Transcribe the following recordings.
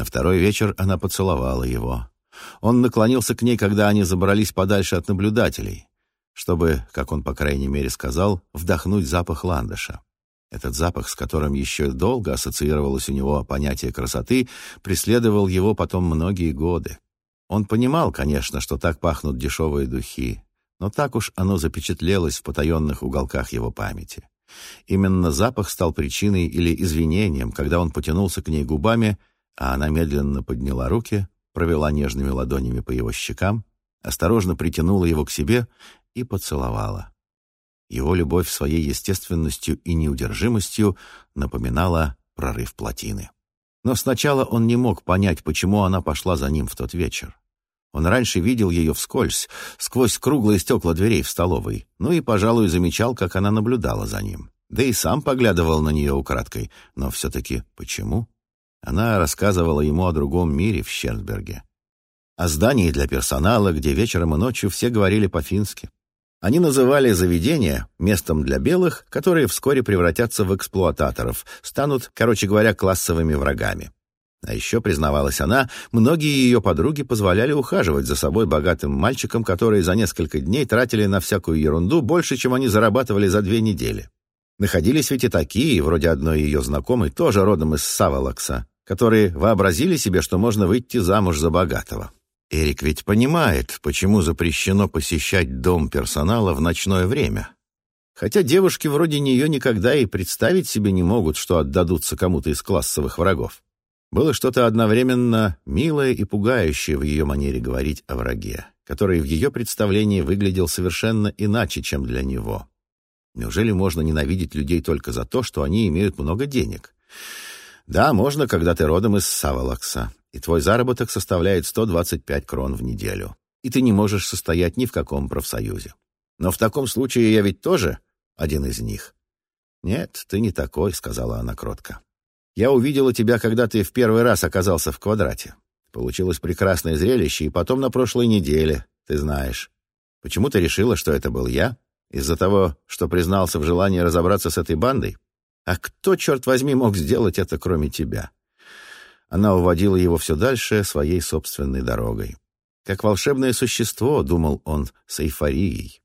На второй вечер она поцеловала его. Он наклонился к ней, когда они забрались подальше от наблюдателей, чтобы, как он по крайней мере сказал, вдохнуть запах ландыша. Этот запах, с которым еще долго ассоциировалось у него понятие красоты, преследовал его потом многие годы. Он понимал, конечно, что так пахнут дешевые духи, но так уж оно запечатлелось в потаенных уголках его памяти. Именно запах стал причиной или извинением, когда он потянулся к ней губами, а она медленно подняла руки, провела нежными ладонями по его щекам, осторожно притянула его к себе и поцеловала. Его любовь своей естественностью и неудержимостью напоминала прорыв плотины. Но сначала он не мог понять, почему она пошла за ним в тот вечер. Он раньше видел ее вскользь, сквозь круглые стекла дверей в столовой, ну и, пожалуй, замечал, как она наблюдала за ним. Да и сам поглядывал на нее украдкой. Но все-таки почему? Она рассказывала ему о другом мире в Щернберге. О здании для персонала, где вечером и ночью все говорили по-фински. Они называли заведение местом для белых, которые вскоре превратятся в эксплуататоров, станут, короче говоря, классовыми врагами. А еще, признавалась она, многие ее подруги позволяли ухаживать за собой богатым мальчикам, которые за несколько дней тратили на всякую ерунду больше, чем они зарабатывали за две недели. Находились ведь и такие, вроде одной ее знакомой, тоже родом из Савалакса, которые вообразили себе, что можно выйти замуж за богатого. Эрик ведь понимает, почему запрещено посещать дом персонала в ночное время. Хотя девушки вроде нее никогда и представить себе не могут, что отдадутся кому-то из классовых врагов. Было что-то одновременно милое и пугающее в ее манере говорить о враге, который в ее представлении выглядел совершенно иначе, чем для него. Неужели можно ненавидеть людей только за то, что они имеют много денег? Да, можно, когда ты родом из Савалакса, и твой заработок составляет 125 крон в неделю, и ты не можешь состоять ни в каком профсоюзе. Но в таком случае я ведь тоже один из них. «Нет, ты не такой», — сказала она кротко. «Я увидела тебя, когда ты в первый раз оказался в квадрате. Получилось прекрасное зрелище, и потом на прошлой неделе, ты знаешь. Почему ты решила, что это был я? Из-за того, что признался в желании разобраться с этой бандой? А кто, черт возьми, мог сделать это, кроме тебя?» Она уводила его все дальше своей собственной дорогой. Как волшебное существо, думал он с эйфорией.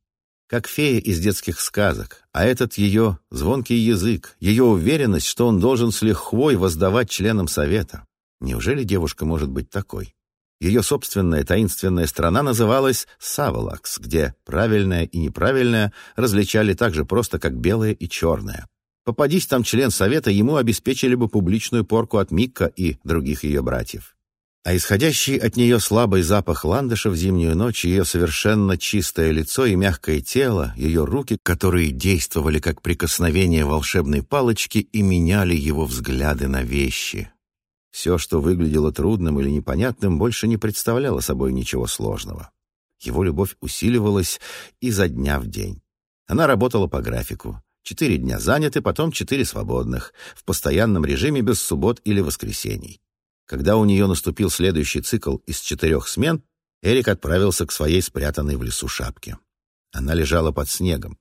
Как фея из детских сказок, а этот ее звонкий язык, ее уверенность, что он должен с лихвой воздавать членам совета. Неужели девушка может быть такой? Ее собственная таинственная страна называлась Савалакс, где правильное и неправильное различали так же просто, как белое и черное. Попадись там член совета, ему обеспечили бы публичную порку от Микка и других ее братьев. А исходящий от нее слабый запах ландыша в зимнюю ночь, ее совершенно чистое лицо и мягкое тело, ее руки, которые действовали как прикосновение волшебной палочки и меняли его взгляды на вещи. Все, что выглядело трудным или непонятным, больше не представляло собой ничего сложного. Его любовь усиливалась изо дня в день. Она работала по графику. Четыре дня заняты, потом четыре свободных, в постоянном режиме без суббот или воскресений. Когда у нее наступил следующий цикл из четырех смен, Эрик отправился к своей спрятанной в лесу шапке. Она лежала под снегом.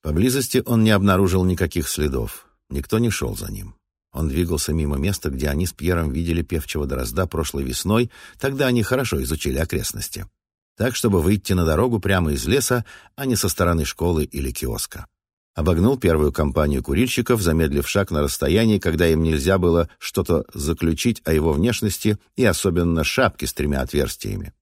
Поблизости он не обнаружил никаких следов. Никто не шел за ним. Он двигался мимо места, где они с Пьером видели певчего дрозда прошлой весной, тогда они хорошо изучили окрестности. Так, чтобы выйти на дорогу прямо из леса, а не со стороны школы или киоска обогнул первую компанию курильщиков, замедлив шаг на расстоянии, когда им нельзя было что-то заключить о его внешности и особенно шапке с тремя отверстиями.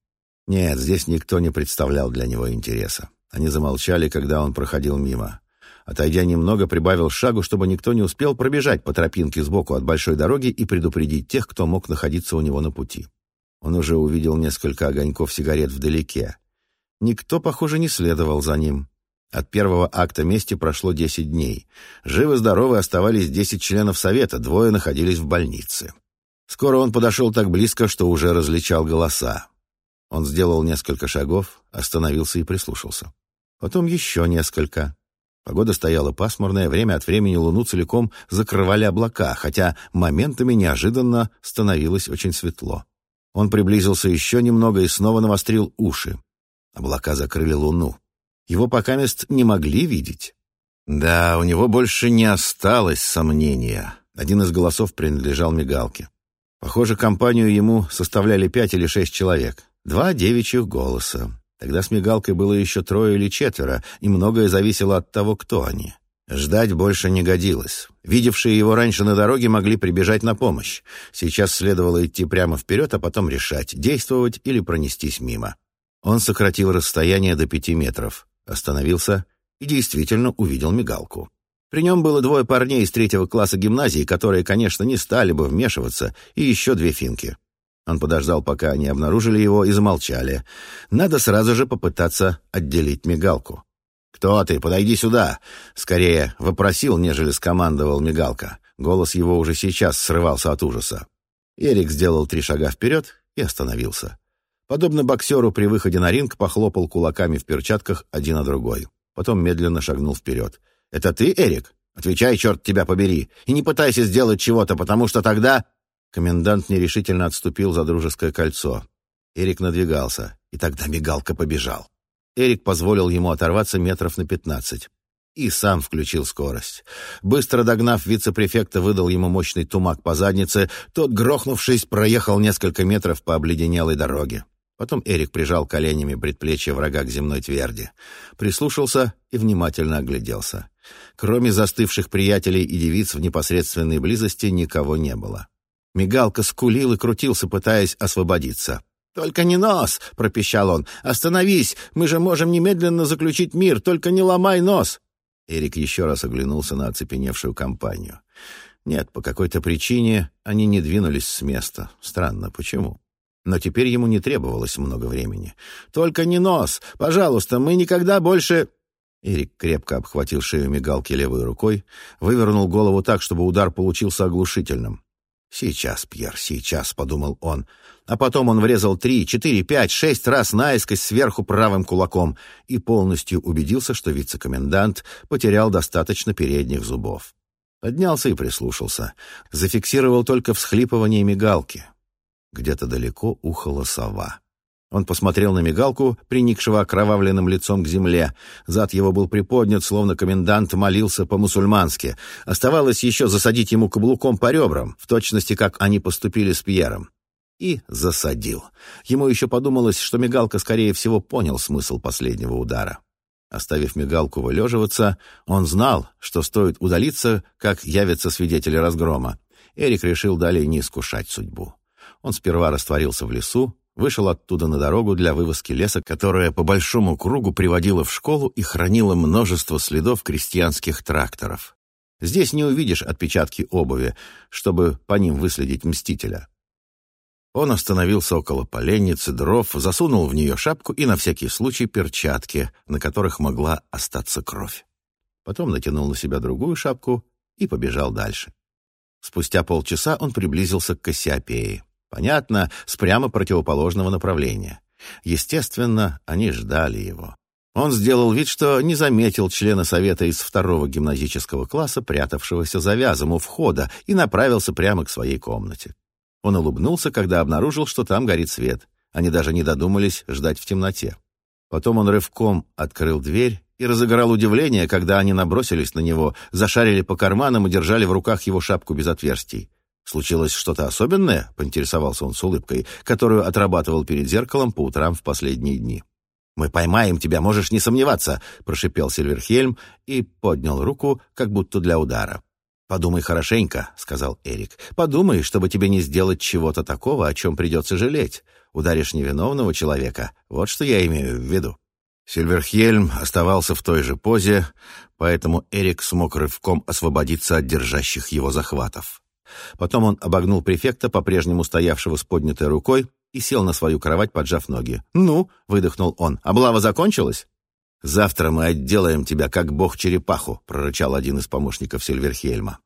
Нет, здесь никто не представлял для него интереса. Они замолчали, когда он проходил мимо. Отойдя немного, прибавил шагу, чтобы никто не успел пробежать по тропинке сбоку от большой дороги и предупредить тех, кто мог находиться у него на пути. Он уже увидел несколько огоньков сигарет вдалеке. Никто, похоже, не следовал за ним. От первого акта мести прошло 10 дней. Живы-здоровы оставались 10 членов совета, двое находились в больнице. Скоро он подошел так близко, что уже различал голоса. Он сделал несколько шагов, остановился и прислушался. Потом еще несколько. Погода стояла пасмурная, время от времени луну целиком закрывали облака, хотя моментами неожиданно становилось очень светло. Он приблизился еще немного и снова навострил уши. Облака закрыли луну. Его пока мест не могли видеть. Да, у него больше не осталось сомнения. Один из голосов принадлежал мигалке. Похоже, компанию ему составляли пять или шесть человек. Два девичьих голоса. Тогда с мигалкой было еще трое или четверо, и многое зависело от того, кто они. Ждать больше не годилось. Видевшие его раньше на дороге могли прибежать на помощь. Сейчас следовало идти прямо вперед, а потом решать, действовать или пронестись мимо. Он сократил расстояние до пяти метров, остановился и действительно увидел мигалку. При нем было двое парней из третьего класса гимназии, которые, конечно, не стали бы вмешиваться, и еще две финки. Он подождал, пока они обнаружили его, и замолчали. Надо сразу же попытаться отделить мигалку. «Кто ты? Подойди сюда!» Скорее вопросил, нежели скомандовал мигалка. Голос его уже сейчас срывался от ужаса. Эрик сделал три шага вперед и остановился. Подобно боксеру при выходе на ринг похлопал кулаками в перчатках один на другой. Потом медленно шагнул вперед. «Это ты, Эрик? Отвечай, черт тебя побери, и не пытайся сделать чего-то, потому что тогда...» Комендант нерешительно отступил за дружеское кольцо. Эрик надвигался, и тогда мигалка побежал. Эрик позволил ему оторваться метров на пятнадцать. И сам включил скорость. Быстро догнав вице-префекта, выдал ему мощный тумак по заднице. Тот, грохнувшись, проехал несколько метров по обледенелой дороге. Потом Эрик прижал коленями предплечье врага к земной тверди. Прислушался и внимательно огляделся. Кроме застывших приятелей и девиц в непосредственной близости никого не было. Мигалка скулил и крутился, пытаясь освободиться. «Только не нос!» — пропищал он. «Остановись! Мы же можем немедленно заключить мир, только не ломай нос!» Эрик еще раз оглянулся на оцепеневшую компанию. Нет, по какой-то причине они не двинулись с места. Странно, почему? Но теперь ему не требовалось много времени. «Только не нос! Пожалуйста, мы никогда больше...» Эрик крепко обхватил шею мигалки левой рукой, вывернул голову так, чтобы удар получился оглушительным. «Сейчас, Пьер, сейчас», — подумал он. А потом он врезал три, четыре, пять, шесть раз наискось сверху правым кулаком и полностью убедился, что вице-комендант потерял достаточно передних зубов. Поднялся и прислушался. Зафиксировал только всхлипывание мигалки. Где-то далеко ухала сова. Он посмотрел на мигалку, приникшего окровавленным лицом к земле. Зад его был приподнят, словно комендант молился по-мусульмански. Оставалось еще засадить ему каблуком по ребрам, в точности, как они поступили с Пьером. И засадил. Ему еще подумалось, что мигалка, скорее всего, понял смысл последнего удара. Оставив мигалку вылеживаться, он знал, что стоит удалиться, как явятся свидетели разгрома. Эрик решил далее не искушать судьбу. Он сперва растворился в лесу, вышел оттуда на дорогу для вывозки леса, которая по большому кругу приводила в школу и хранила множество следов крестьянских тракторов. Здесь не увидишь отпечатки обуви, чтобы по ним выследить мстителя. Он остановился около поленницы дров, засунул в нее шапку и на всякий случай перчатки, на которых могла остаться кровь. Потом натянул на себя другую шапку и побежал дальше. Спустя полчаса он приблизился к Кассиопее. Понятно, с прямо противоположного направления. Естественно, они ждали его. Он сделал вид, что не заметил члена совета из второго гимназического класса, прятавшегося за вязом у входа, и направился прямо к своей комнате. Он улыбнулся, когда обнаружил, что там горит свет. Они даже не додумались ждать в темноте. Потом он рывком открыл дверь и разыграл удивление, когда они набросились на него, зашарили по карманам и держали в руках его шапку без отверстий. «Случилось что-то особенное?» — поинтересовался он с улыбкой, которую отрабатывал перед зеркалом по утрам в последние дни. «Мы поймаем тебя, можешь не сомневаться», — прошипел Сильверхельм и поднял руку, как будто для удара. «Подумай хорошенько», — сказал Эрик. «Подумай, чтобы тебе не сделать чего-то такого, о чем придется жалеть. Ударишь невиновного человека. Вот что я имею в виду». Сильверхельм оставался в той же позе, поэтому Эрик смог рывком освободиться от держащих его захватов. Потом он обогнул префекта, по-прежнему стоявшего с поднятой рукой, и сел на свою кровать, поджав ноги. «Ну», — выдохнул он, — «облава закончилась?» «Завтра мы отделаем тебя, как бог-черепаху», — прорычал один из помощников Сильверхельма.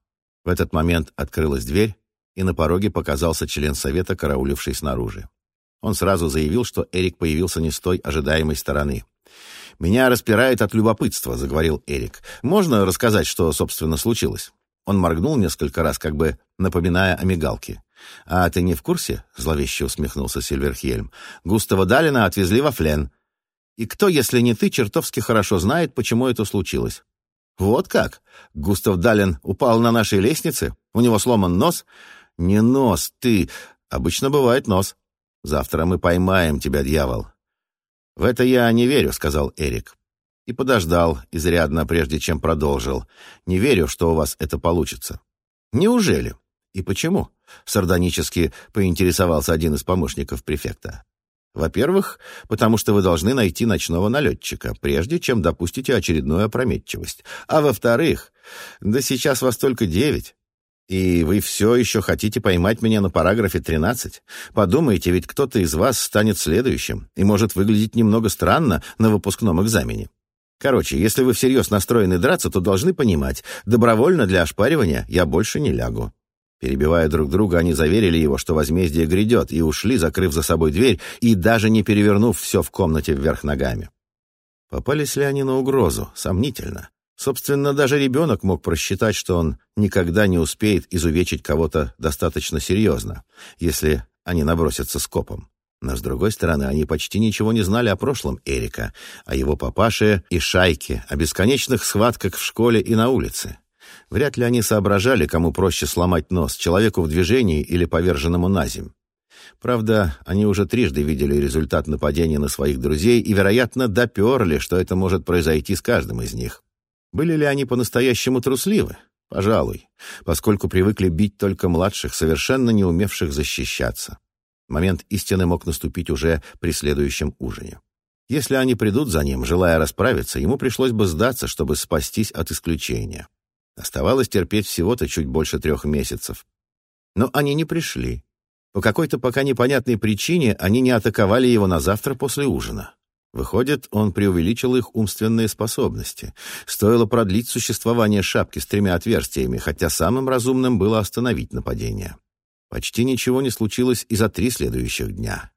В этот момент открылась дверь, и на пороге показался член совета, карауливший снаружи. Он сразу заявил, что Эрик появился не с той ожидаемой стороны. «Меня распирает от любопытства», — заговорил Эрик. «Можно рассказать, что, собственно, случилось?» Он моргнул несколько раз, как бы напоминая о мигалке. «А ты не в курсе?» — зловеще усмехнулся Сильверхельм. «Густава Далина отвезли во Флен. И кто, если не ты, чертовски хорошо знает, почему это случилось?» «Вот как? Густав Далин упал на нашей лестнице? У него сломан нос?» «Не нос, ты! Обычно бывает нос. Завтра мы поймаем тебя, дьявол». «В это я не верю», — сказал Эрик. И подождал изрядно, прежде чем продолжил. «Не верю, что у вас это получится». «Неужели? И почему?» — сардонически поинтересовался один из помощников префекта. Во-первых, потому что вы должны найти ночного налетчика, прежде чем допустите очередную опрометчивость. А во-вторых, да сейчас вас только девять. И вы все еще хотите поймать меня на параграфе 13? Подумайте, ведь кто-то из вас станет следующим и может выглядеть немного странно на выпускном экзамене. Короче, если вы всерьез настроены драться, то должны понимать, добровольно для ошпаривания я больше не лягу. Перебивая друг друга, они заверили его, что возмездие грядет, и ушли, закрыв за собой дверь и даже не перевернув все в комнате вверх ногами. Попались ли они на угрозу? Сомнительно. Собственно, даже ребенок мог просчитать, что он никогда не успеет изувечить кого-то достаточно серьезно, если они набросятся скопом. Но, с другой стороны, они почти ничего не знали о прошлом Эрика, о его папаше и шайке, о бесконечных схватках в школе и на улице. Вряд ли они соображали, кому проще сломать нос, человеку в движении или поверженному на земь. Правда, они уже трижды видели результат нападения на своих друзей и, вероятно, доперли, что это может произойти с каждым из них. Были ли они по-настоящему трусливы? Пожалуй, поскольку привыкли бить только младших, совершенно не умевших защищаться. Момент истины мог наступить уже при следующем ужине. Если они придут за ним, желая расправиться, ему пришлось бы сдаться, чтобы спастись от исключения. Оставалось терпеть всего-то чуть больше трех месяцев. Но они не пришли. По какой-то пока непонятной причине они не атаковали его на завтра после ужина. Выходит, он преувеличил их умственные способности. Стоило продлить существование шапки с тремя отверстиями, хотя самым разумным было остановить нападение. Почти ничего не случилось и за три следующих дня.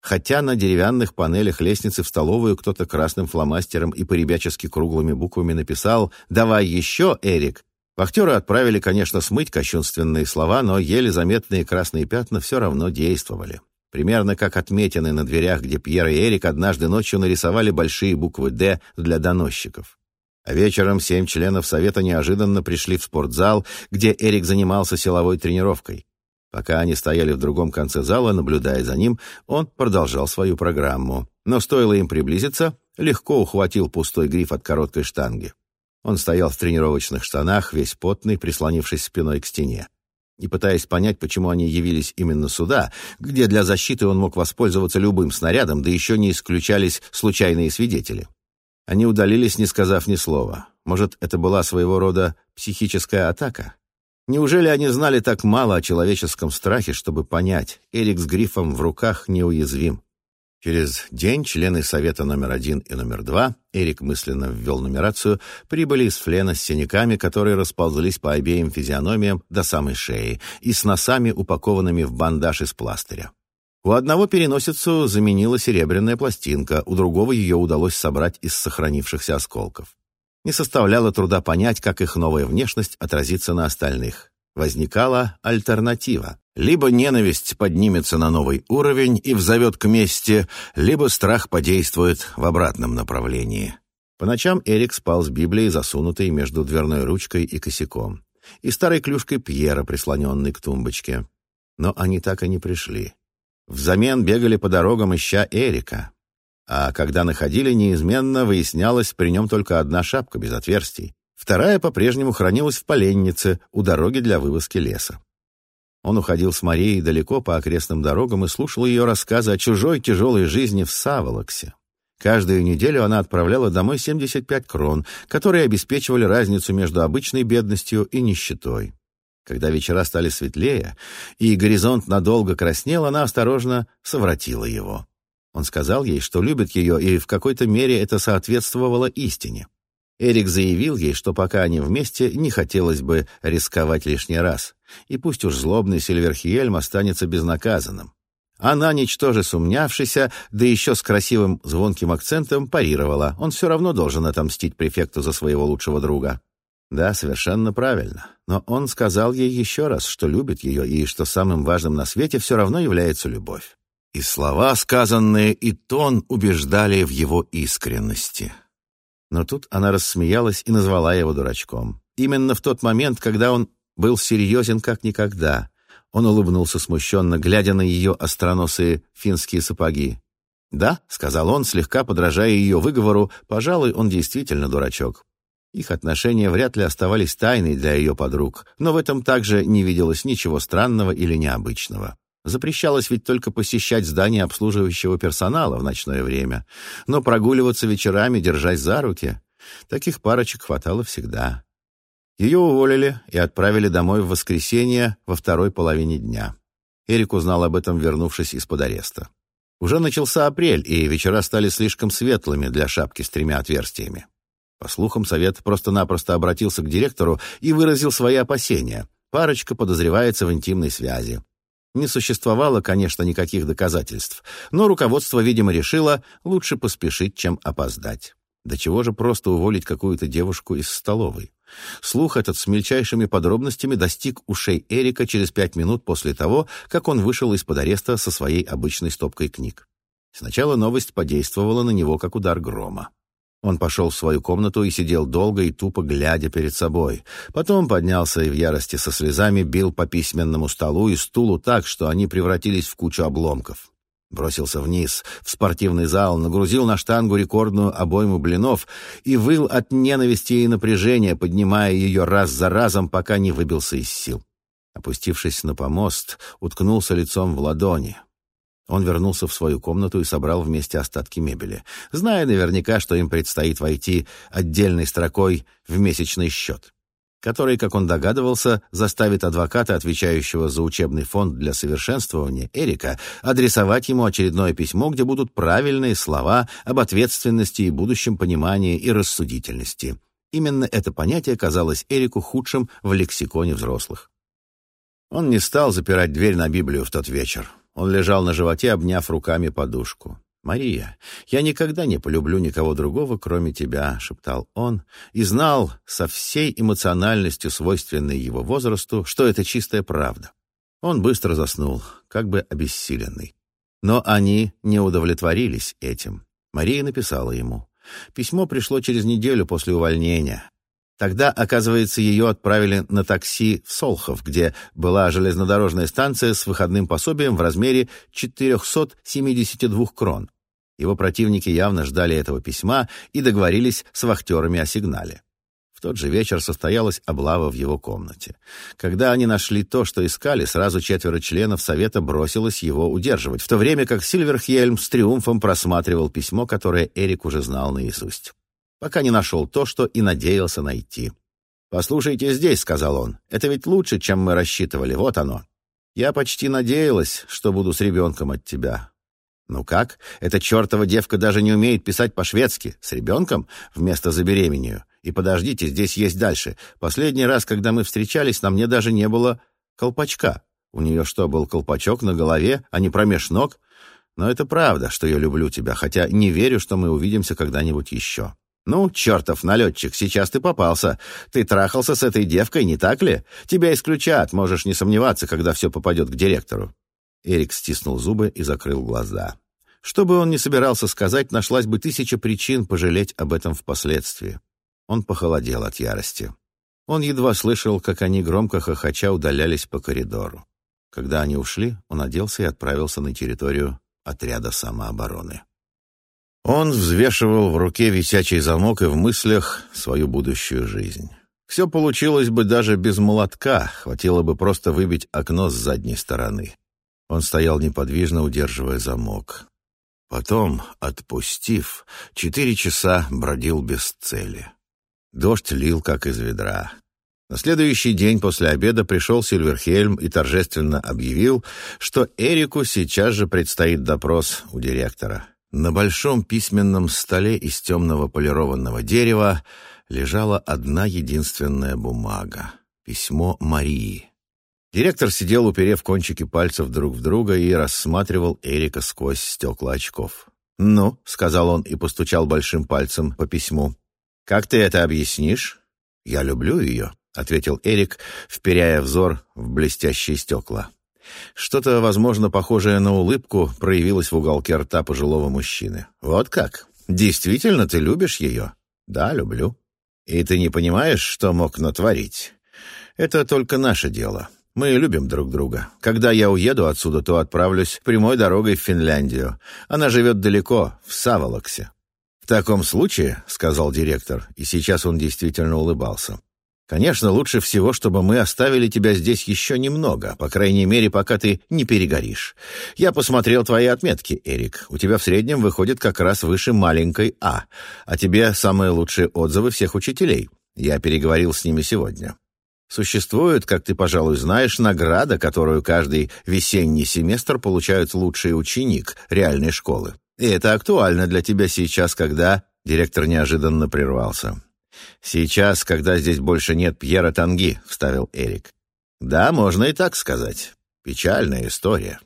Хотя на деревянных панелях лестницы в столовую кто-то красным фломастером и поребячески круглыми буквами написал «Давай еще, Эрик!», Вахтеры отправили, конечно, смыть кощунственные слова, но еле заметные красные пятна все равно действовали. Примерно как отметины на дверях, где Пьер и Эрик однажды ночью нарисовали большие буквы «Д» для доносчиков. А вечером семь членов Совета неожиданно пришли в спортзал, где Эрик занимался силовой тренировкой. Пока они стояли в другом конце зала, наблюдая за ним, он продолжал свою программу. Но стоило им приблизиться, легко ухватил пустой гриф от короткой штанги. Он стоял в тренировочных штанах, весь потный, прислонившись спиной к стене. И пытаясь понять, почему они явились именно сюда, где для защиты он мог воспользоваться любым снарядом, да еще не исключались случайные свидетели. Они удалились, не сказав ни слова. Может, это была своего рода психическая атака? Неужели они знали так мало о человеческом страхе, чтобы понять, Эрик с грифом в руках неуязвим? Через день члены Совета номер один и номер два, Эрик мысленно ввел нумерацию, прибыли из Флена с синяками, которые расползлись по обеим физиономиям до самой шеи, и с носами, упакованными в бандаж из пластыря. У одного переносицу заменила серебряная пластинка, у другого ее удалось собрать из сохранившихся осколков. Не составляло труда понять, как их новая внешность отразится на остальных. Возникала альтернатива. Либо ненависть поднимется на новый уровень и взовет к мести, либо страх подействует в обратном направлении. По ночам Эрик спал с Библией, засунутой между дверной ручкой и косяком, и старой клюшкой Пьера, прислоненной к тумбочке. Но они так и не пришли. Взамен бегали по дорогам, ища Эрика а когда находили, неизменно выяснялось при нем только одна шапка без отверстий. Вторая по-прежнему хранилась в поленнице у дороги для вывозки леса. Он уходил с Марией далеко по окрестным дорогам и слушал ее рассказы о чужой тяжелой жизни в Саволоксе. Каждую неделю она отправляла домой 75 крон, которые обеспечивали разницу между обычной бедностью и нищетой. Когда вечера стали светлее, и горизонт надолго краснел, она осторожно совратила его. Он сказал ей, что любит ее, и в какой-то мере это соответствовало истине. Эрик заявил ей, что пока они вместе, не хотелось бы рисковать лишний раз, и пусть уж злобный Сильверхиельм останется безнаказанным. Она, ничтоже сумнявшися, да еще с красивым звонким акцентом, парировала. Он все равно должен отомстить префекту за своего лучшего друга. Да, совершенно правильно. Но он сказал ей еще раз, что любит ее и что самым важным на свете все равно является любовь. И слова, сказанные, и тон убеждали в его искренности. Но тут она рассмеялась и назвала его дурачком. Именно в тот момент, когда он был серьезен как никогда. Он улыбнулся смущенно, глядя на ее остроносые финские сапоги. «Да», — сказал он, слегка подражая ее выговору, «пожалуй, он действительно дурачок». Их отношения вряд ли оставались тайной для ее подруг, но в этом также не виделось ничего странного или необычного. Запрещалось ведь только посещать здание обслуживающего персонала в ночное время, но прогуливаться вечерами, держась за руки, таких парочек хватало всегда. Ее уволили и отправили домой в воскресенье во второй половине дня. Эрик узнал об этом, вернувшись из-под ареста. Уже начался апрель, и вечера стали слишком светлыми для шапки с тремя отверстиями. По слухам, совет просто-напросто обратился к директору и выразил свои опасения. Парочка подозревается в интимной связи. Не существовало, конечно, никаких доказательств, но руководство, видимо, решило лучше поспешить, чем опоздать. До чего же просто уволить какую-то девушку из столовой? Слух этот с мельчайшими подробностями достиг ушей Эрика через пять минут после того, как он вышел из-под ареста со своей обычной стопкой книг. Сначала новость подействовала на него, как удар грома. Он пошел в свою комнату и сидел долго и тупо глядя перед собой. Потом поднялся и в ярости со слезами бил по письменному столу и стулу так, что они превратились в кучу обломков. Бросился вниз, в спортивный зал, нагрузил на штангу рекордную обойму блинов и выл от ненависти и напряжения, поднимая ее раз за разом, пока не выбился из сил. Опустившись на помост, уткнулся лицом в ладони. Он вернулся в свою комнату и собрал вместе остатки мебели, зная наверняка, что им предстоит войти отдельной строкой в месячный счет, который, как он догадывался, заставит адвоката, отвечающего за учебный фонд для совершенствования, Эрика, адресовать ему очередное письмо, где будут правильные слова об ответственности и будущем понимании и рассудительности. Именно это понятие казалось Эрику худшим в лексиконе взрослых. Он не стал запирать дверь на Библию в тот вечер. Он лежал на животе, обняв руками подушку. «Мария, я никогда не полюблю никого другого, кроме тебя», — шептал он, и знал со всей эмоциональностью, свойственной его возрасту, что это чистая правда. Он быстро заснул, как бы обессиленный. Но они не удовлетворились этим. Мария написала ему. Письмо пришло через неделю после увольнения. Тогда, оказывается, ее отправили на такси в Солхов, где была железнодорожная станция с выходным пособием в размере 472 крон. Его противники явно ждали этого письма и договорились с вахтерами о сигнале. В тот же вечер состоялась облава в его комнате. Когда они нашли то, что искали, сразу четверо членов совета бросилось его удерживать, в то время как Сильверхельм с триумфом просматривал письмо, которое Эрик уже знал наизусть пока не нашел то, что и надеялся найти. «Послушайте здесь», — сказал он, — «это ведь лучше, чем мы рассчитывали, вот оно. Я почти надеялась, что буду с ребенком от тебя». «Ну как? Эта чертова девка даже не умеет писать по-шведски. С ребенком? Вместо забеременею. И подождите, здесь есть дальше. Последний раз, когда мы встречались, на мне даже не было колпачка. У нее что, был колпачок на голове, а не промеж ног? Но это правда, что я люблю тебя, хотя не верю, что мы увидимся когда-нибудь еще. «Ну, чертов налетчик, сейчас ты попался. Ты трахался с этой девкой, не так ли? Тебя исключат, можешь не сомневаться, когда все попадет к директору». Эрик стиснул зубы и закрыл глаза. Что бы он ни собирался сказать, нашлась бы тысяча причин пожалеть об этом впоследствии. Он похолодел от ярости. Он едва слышал, как они громко хохоча удалялись по коридору. Когда они ушли, он оделся и отправился на территорию отряда самообороны. Он взвешивал в руке висячий замок и в мыслях свою будущую жизнь. Все получилось бы даже без молотка, хватило бы просто выбить окно с задней стороны. Он стоял неподвижно, удерживая замок. Потом, отпустив, четыре часа бродил без цели. Дождь лил, как из ведра. На следующий день после обеда пришел Сильверхельм и торжественно объявил, что Эрику сейчас же предстоит допрос у директора. На большом письменном столе из темного полированного дерева лежала одна единственная бумага — письмо Марии. Директор сидел, уперев кончики пальцев друг в друга и рассматривал Эрика сквозь стекла очков. «Ну», — сказал он и постучал большим пальцем по письму. «Как ты это объяснишь?» «Я люблю ее», — ответил Эрик, вперяя взор в блестящие стекла. Что-то, возможно, похожее на улыбку проявилось в уголке рта пожилого мужчины. «Вот как? Действительно, ты любишь ее?» «Да, люблю». «И ты не понимаешь, что мог натворить?» «Это только наше дело. Мы любим друг друга. Когда я уеду отсюда, то отправлюсь прямой дорогой в Финляндию. Она живет далеко, в Саволоксе». «В таком случае», — сказал директор, и сейчас он действительно улыбался, «конечно, лучше всего, чтобы мы оставили тебя здесь еще немного, по крайней мере, пока ты не перегоришь. Я посмотрел твои отметки, Эрик. У тебя в среднем выходит как раз выше маленькой «А», а тебе самые лучшие отзывы всех учителей. Я переговорил с ними сегодня. Существует, как ты, пожалуй, знаешь, награда, которую каждый весенний семестр получает лучший ученик реальной школы. И это актуально для тебя сейчас, когда...» Директор неожиданно прервался. «Сейчас, когда здесь больше нет Пьера Танги», — вставил Эрик. «Да, можно и так сказать. Печальная история».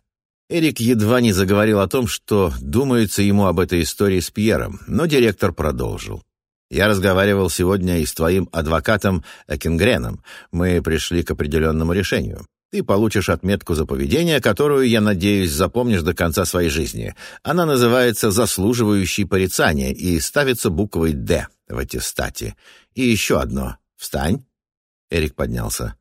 Эрик едва не заговорил о том, что думается ему об этой истории с Пьером, но директор продолжил. Я разговаривал сегодня и с твоим адвокатом Экингреном. Мы пришли к определенному решению. Ты получишь отметку за поведение, которую, я надеюсь, запомнишь до конца своей жизни. Она называется «заслуживающий порицания» и ставится буквой «Д» в аттестате. И еще одно. Встань. Эрик поднялся.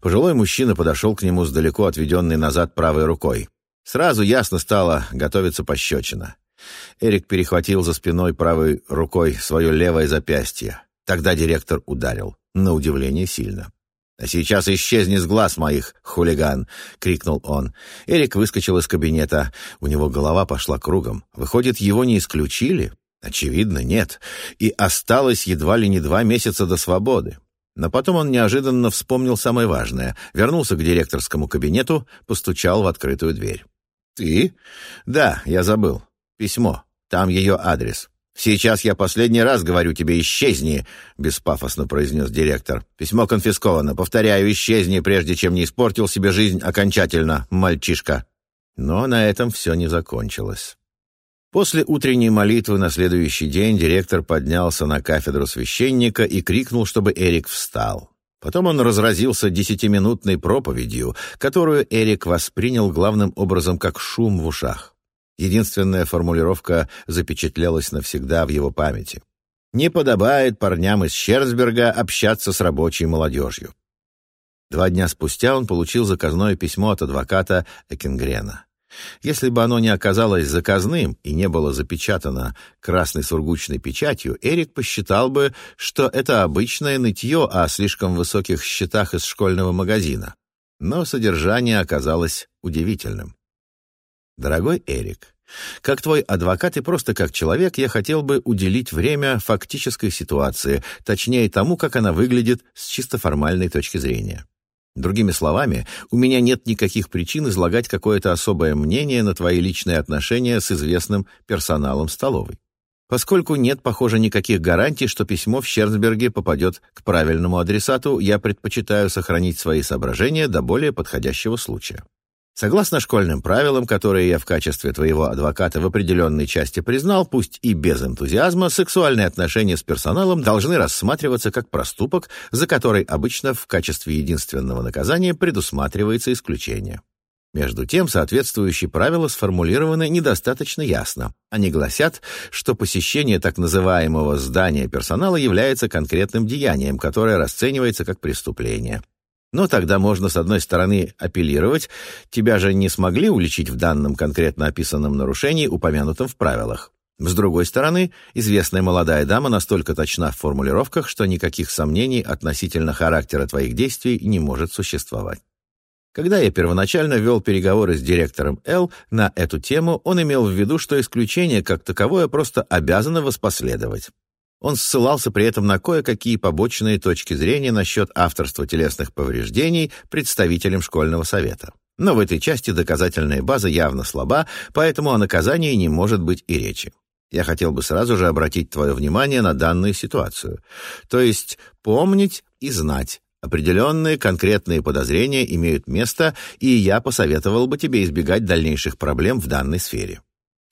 Пожилой мужчина подошел к нему с далеко отведенной назад правой рукой. Сразу ясно стало готовиться пощечина. Эрик перехватил за спиной правой рукой свое левое запястье. Тогда директор ударил. На удивление сильно. «А сейчас исчезни с глаз моих, хулиган!» — крикнул он. Эрик выскочил из кабинета. У него голова пошла кругом. Выходит, его не исключили? Очевидно, нет. И осталось едва ли не два месяца до свободы. Но потом он неожиданно вспомнил самое важное. Вернулся к директорскому кабинету, постучал в открытую дверь. «Ты?» «Да, я забыл. Письмо. Там ее адрес. «Сейчас я последний раз говорю тебе, исчезни!» — беспафосно произнес директор. «Письмо конфисковано. Повторяю, исчезни, прежде чем не испортил себе жизнь окончательно, мальчишка!» Но на этом все не закончилось. После утренней молитвы на следующий день директор поднялся на кафедру священника и крикнул, чтобы Эрик встал. Потом он разразился десятиминутной проповедью, которую Эрик воспринял главным образом как шум в ушах. Единственная формулировка запечатлелась навсегда в его памяти. «Не подобает парням из Щерцберга общаться с рабочей молодежью». Два дня спустя он получил заказное письмо от адвоката Экингрена. Если бы оно не оказалось заказным и не было запечатано красной сургучной печатью, Эрик посчитал бы, что это обычное нытье о слишком высоких счетах из школьного магазина. Но содержание оказалось удивительным. Дорогой Эрик, как твой адвокат и просто как человек, я хотел бы уделить время фактической ситуации, точнее тому, как она выглядит с чисто формальной точки зрения. Другими словами, у меня нет никаких причин излагать какое-то особое мнение на твои личные отношения с известным персоналом столовой. Поскольку нет, похоже, никаких гарантий, что письмо в Щерцберге попадет к правильному адресату, я предпочитаю сохранить свои соображения до более подходящего случая. Согласно школьным правилам, которые я в качестве твоего адвоката в определенной части признал, пусть и без энтузиазма, сексуальные отношения с персоналом должны рассматриваться как проступок, за который обычно в качестве единственного наказания предусматривается исключение. Между тем, соответствующие правила сформулированы недостаточно ясно. Они гласят, что посещение так называемого здания персонала является конкретным деянием, которое расценивается как преступление. Но тогда можно, с одной стороны, апеллировать, тебя же не смогли уличить в данном конкретно описанном нарушении, упомянутом в правилах. С другой стороны, известная молодая дама настолько точна в формулировках, что никаких сомнений относительно характера твоих действий не может существовать. Когда я первоначально вел переговоры с директором Л на эту тему, он имел в виду, что исключение как таковое просто обязано воспоследовать. Он ссылался при этом на кое-какие побочные точки зрения насчет авторства телесных повреждений представителям школьного совета. Но в этой части доказательная база явно слаба, поэтому о наказании не может быть и речи. Я хотел бы сразу же обратить твое внимание на данную ситуацию. То есть помнить и знать. Определенные конкретные подозрения имеют место, и я посоветовал бы тебе избегать дальнейших проблем в данной сфере.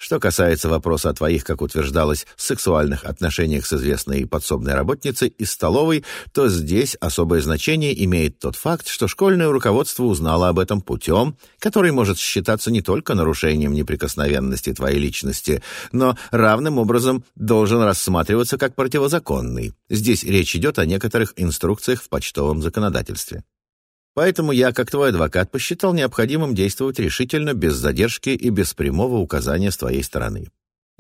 Что касается вопроса о твоих, как утверждалось, сексуальных отношениях с известной подсобной работницей из столовой, то здесь особое значение имеет тот факт, что школьное руководство узнало об этом путем, который может считаться не только нарушением неприкосновенности твоей личности, но равным образом должен рассматриваться как противозаконный. Здесь речь идет о некоторых инструкциях в почтовом законодательстве. Поэтому я, как твой адвокат, посчитал необходимым действовать решительно, без задержки и без прямого указания с твоей стороны.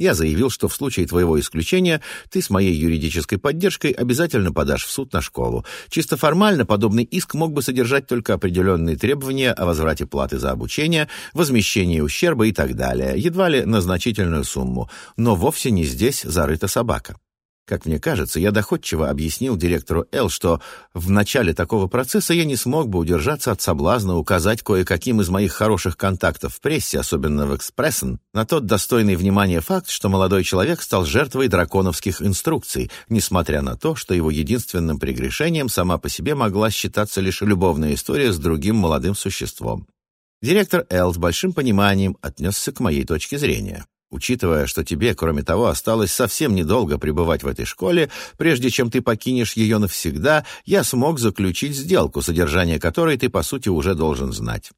Я заявил, что в случае твоего исключения ты с моей юридической поддержкой обязательно подашь в суд на школу. Чисто формально подобный иск мог бы содержать только определенные требования о возврате платы за обучение, возмещении ущерба и так далее, едва ли на значительную сумму. Но вовсе не здесь зарыта собака. Как мне кажется, я доходчиво объяснил директору Л, что в начале такого процесса я не смог бы удержаться от соблазна указать кое-каким из моих хороших контактов в прессе, особенно в «Экспрессен», на тот достойный внимания факт, что молодой человек стал жертвой драконовских инструкций, несмотря на то, что его единственным прегрешением сама по себе могла считаться лишь любовная история с другим молодым существом. Директор Л с большим пониманием отнесся к моей точке зрения. Учитывая, что тебе, кроме того, осталось совсем недолго пребывать в этой школе, прежде чем ты покинешь ее навсегда, я смог заключить сделку, содержание которой ты, по сути, уже должен знать.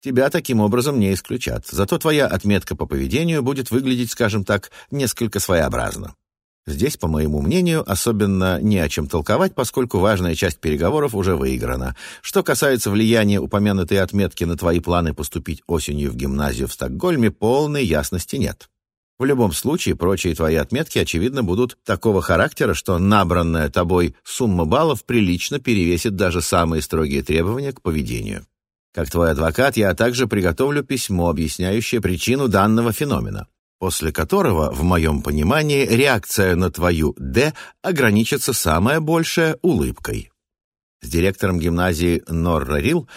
Тебя таким образом не исключат, зато твоя отметка по поведению будет выглядеть, скажем так, несколько своеобразно. Здесь, по моему мнению, особенно не о чем толковать, поскольку важная часть переговоров уже выиграна. Что касается влияния упомянутой отметки на твои планы поступить осенью в гимназию в Стокгольме, полной ясности нет. В любом случае, прочие твои отметки, очевидно, будут такого характера, что набранная тобой сумма баллов прилично перевесит даже самые строгие требования к поведению. Как твой адвокат, я также приготовлю письмо, объясняющее причину данного феномена, после которого, в моем понимании, реакция на твою «Д» ограничится самое большее улыбкой. С директором гимназии Норра Рил,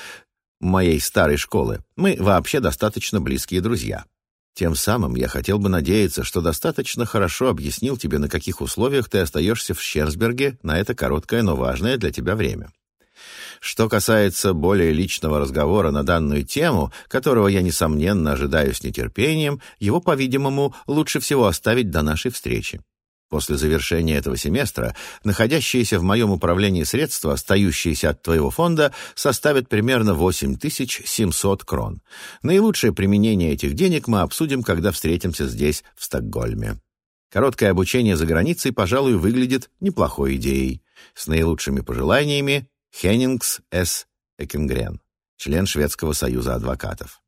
моей старой школы, мы вообще достаточно близкие друзья. Тем самым я хотел бы надеяться, что достаточно хорошо объяснил тебе, на каких условиях ты остаешься в Щерсберге на это короткое, но важное для тебя время. Что касается более личного разговора на данную тему, которого я, несомненно, ожидаю с нетерпением, его, по-видимому, лучше всего оставить до нашей встречи. После завершения этого семестра находящиеся в моем управлении средства, остающиеся от твоего фонда, составят примерно 8700 крон. Наилучшее применение этих денег мы обсудим, когда встретимся здесь, в Стокгольме. Короткое обучение за границей, пожалуй, выглядит неплохой идеей. С наилучшими пожеланиями Хеннингс С. Экенгрен, член Шведского союза адвокатов.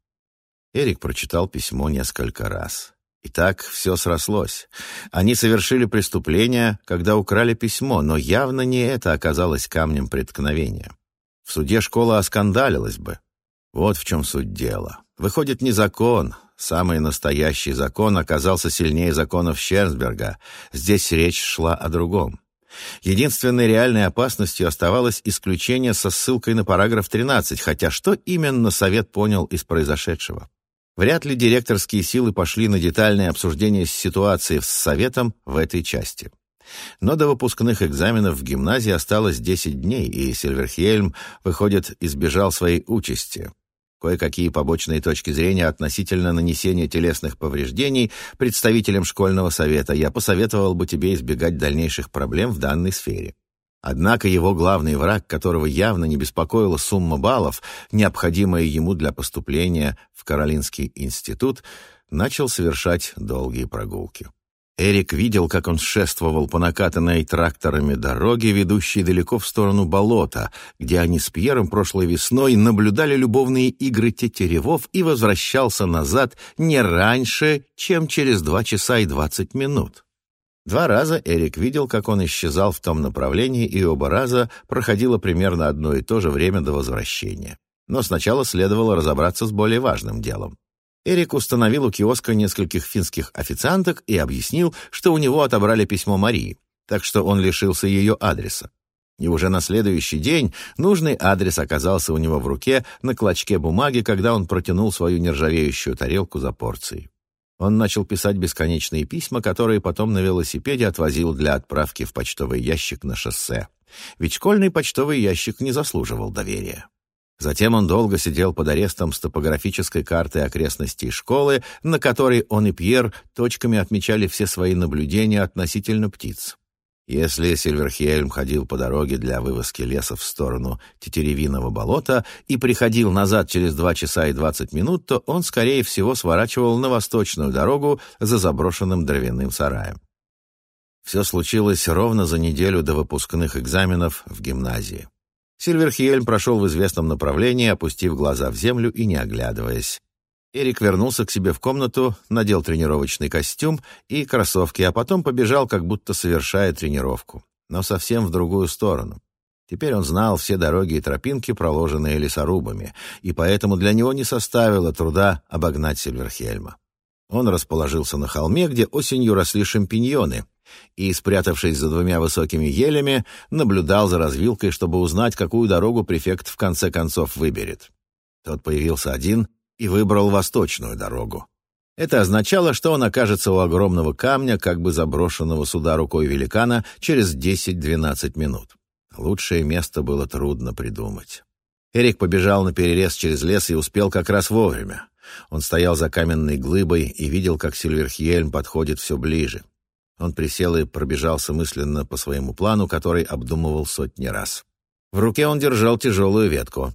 Эрик прочитал письмо несколько раз. И так все срослось. Они совершили преступление, когда украли письмо, но явно не это оказалось камнем преткновения. В суде школа оскандалилась бы. Вот в чем суть дела. Выходит, не закон, самый настоящий закон оказался сильнее законов Щерсберга. Здесь речь шла о другом. Единственной реальной опасностью оставалось исключение со ссылкой на параграф 13, хотя что именно Совет понял из произошедшего? Вряд ли директорские силы пошли на детальное обсуждение ситуации с Советом в этой части. Но до выпускных экзаменов в гимназии осталось 10 дней, и Сильверхельм, выходит, избежал своей участи. Кое-какие побочные точки зрения относительно нанесения телесных повреждений представителям школьного совета я посоветовал бы тебе избегать дальнейших проблем в данной сфере. Однако его главный враг, которого явно не беспокоила сумма баллов, необходимая ему для поступления в Каролинский институт, начал совершать долгие прогулки. Эрик видел, как он шествовал по накатанной тракторами дороге, ведущей далеко в сторону болота, где они с Пьером прошлой весной наблюдали любовные игры тетеревов и возвращался назад не раньше, чем через два часа и двадцать минут. Два раза Эрик видел, как он исчезал в том направлении, и оба раза проходило примерно одно и то же время до возвращения. Но сначала следовало разобраться с более важным делом. Эрик установил у киоска нескольких финских официанток и объяснил, что у него отобрали письмо Марии, так что он лишился ее адреса. И уже на следующий день нужный адрес оказался у него в руке на клочке бумаги, когда он протянул свою нержавеющую тарелку за порцией. Он начал писать бесконечные письма, которые потом на велосипеде отвозил для отправки в почтовый ящик на шоссе. Ведь школьный почтовый ящик не заслуживал доверия. Затем он долго сидел под арестом с топографической картой окрестностей школы, на которой он и Пьер точками отмечали все свои наблюдения относительно птиц. Если Сильверхельм ходил по дороге для вывозки леса в сторону Тетеревиного болота и приходил назад через два часа и двадцать минут, то он, скорее всего, сворачивал на восточную дорогу за заброшенным дровяным сараем. Все случилось ровно за неделю до выпускных экзаменов в гимназии. Сильверхиельм прошел в известном направлении, опустив глаза в землю и не оглядываясь. Эрик вернулся к себе в комнату, надел тренировочный костюм и кроссовки, а потом побежал, как будто совершая тренировку, но совсем в другую сторону. Теперь он знал все дороги и тропинки, проложенные лесорубами, и поэтому для него не составило труда обогнать Сильверхельма. Он расположился на холме, где осенью росли шампиньоны, и, спрятавшись за двумя высокими елями, наблюдал за развилкой, чтобы узнать, какую дорогу префект в конце концов выберет. Тот появился один и выбрал восточную дорогу. Это означало, что он окажется у огромного камня, как бы заброшенного сюда рукой великана, через 10-12 минут. Лучшее место было трудно придумать. Эрик побежал на перерез через лес и успел как раз вовремя. Он стоял за каменной глыбой и видел, как Сильверхьельм подходит все ближе. Он присел и пробежался мысленно по своему плану, который обдумывал сотни раз. В руке он держал тяжелую ветку.